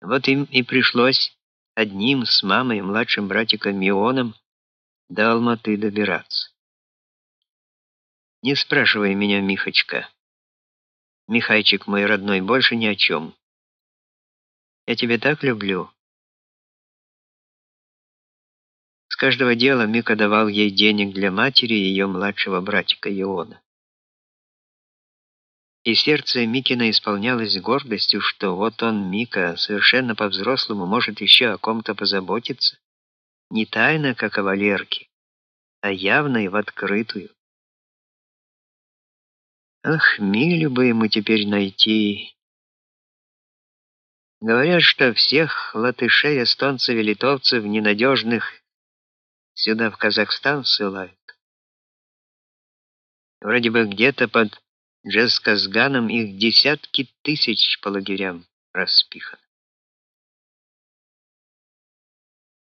Вот им и пришлось одним с мамой и младшим братиком Мионом до Алматы добираться. Не спрашивай меня, Михочка. Михайчик мой родной, больше ни о чем. Я тебя так люблю. С каждого дела Мика давал ей денег для матери и ее младшего братика Иона. И сердце Микина исполнялось гордостью, что вот он, Мика, совершенно по-взрослому может еще о ком-то позаботиться, не тайно, как о Валерке, а явно и в открытую. Ах, Милю бы ему теперь найти. Говорят, что всех латышей, эстонцев и литовцев ненадежных сюда, в Казахстан, ссылают. Вроде бы где-то под Джесказганом их десятки тысяч по лагерям распихано.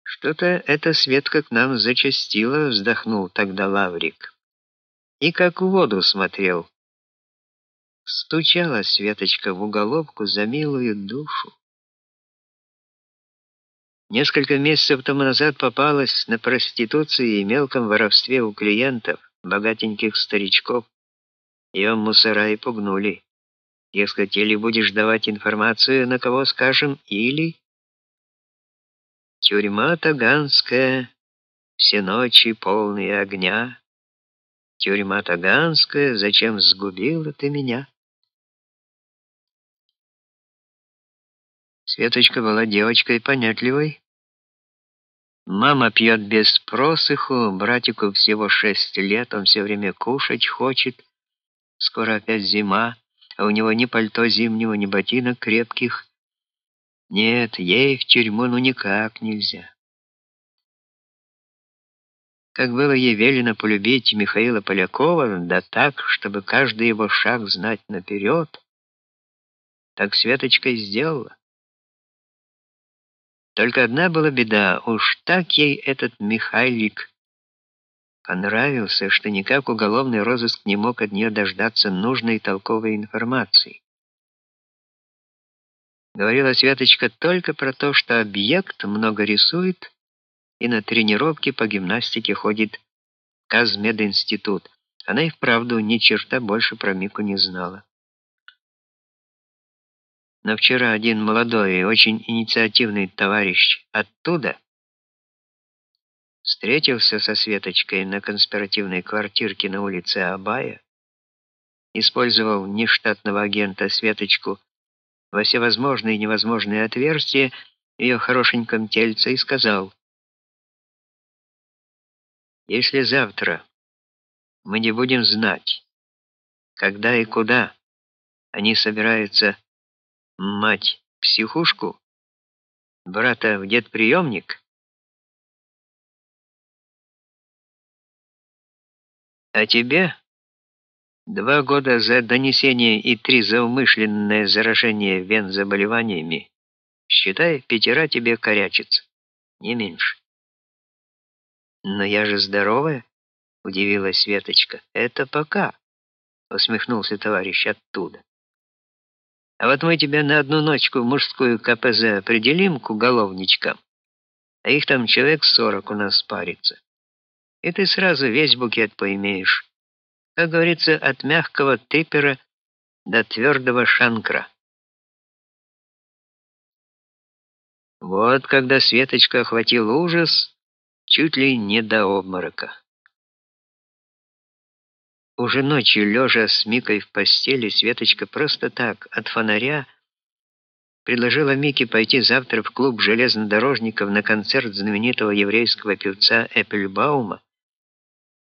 Что-то эта Светка к нам зачастила, вздохнул тогда Лаврик. И как в воду смотрел. Стучала Светочка в уголовку за милую душу. Несколько месяцев тому назад попалась на проституции и мелком воровстве у клиентов, богатеньких старичков. Ее мусора и пугнули. Дескать, или будешь давать информацию, на кого скажем, или... Тюрьма Таганская, все ночи полные огня. Тюрьма Таганская, зачем сгубила ты меня? Светочка была девочкой понятливой. Мама пьет без просыху, братику всего шесть лет, он все время кушать хочет. Скоро опять зима, а у него ни пальто зимнего, ни ботинок крепких. Нет, ей в тюрьму ну никак нельзя. Как было ей велено полюбить Михаила Полякова, да так, чтобы каждый его шаг знать наперед, так Светочка и сделала. Только одна была беда, уж так ей этот Михайлик понравился, что никак уголовный розыск не мог от нее дождаться нужной толковой информации. Говорила Светочка только про то, что объект много рисует и на тренировки по гимнастике ходит в Казмединститут. Она и вправду ни черта больше про Мику не знала. Но вчера один молодой и очень инициативный товарищ оттуда встретился со Светочкой на конспиративной квартирке на улице Абая, использовал нештатного агента Светочку во всевозможные и невозможные отверстия в ее хорошеньком тельце и сказал: "Если завтра мы не будем знать, когда и куда они собираются мать психушку, брата в детприемник, а тебе два года за донесение и три за умышленное заражение вен заболеваниями, считай, пятера тебе корячится, не меньше. Но я же здоровая, удивилась Светочка. Это пока, усмехнулся товарищ оттуда. А вот мы тебя на одну ночку в мужскую КПЗ определим к уголовничкам. А их там человек сорок у нас парится. И ты сразу весь букет поимеешь. Как говорится, от мягкого трипера до твердого шанкра. Вот когда Светочка охватил ужас, чуть ли не до обморока. Уже ночью, лежа с Микой в постели, Светочка просто так, от фонаря, предложила Мике пойти завтра в клуб железнодорожников на концерт знаменитого еврейского певца Эппельбаума,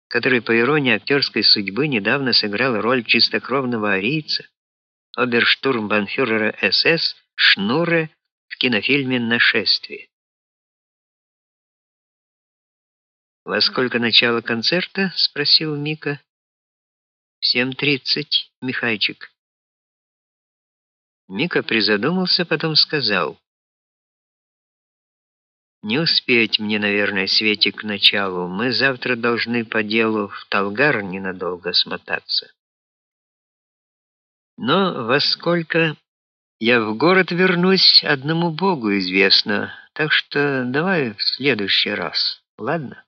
который, по иронии актерской судьбы, недавно сыграл роль чистокровного арийца, оберштурмбанфюрера СС Шнуре в кинофильме «Нашествие». «Во сколько начало концерта?» — спросил Мика. В семь тридцать, Михайчик. Мика призадумался, потом сказал: Не успеть мне, наверное, Светик к началу. Мы завтра должны по делу в Талгар ненадолго смотаться. Но во сколько Я в город вернусь, одному Богу известно, так что давай в следующий раз, ладно?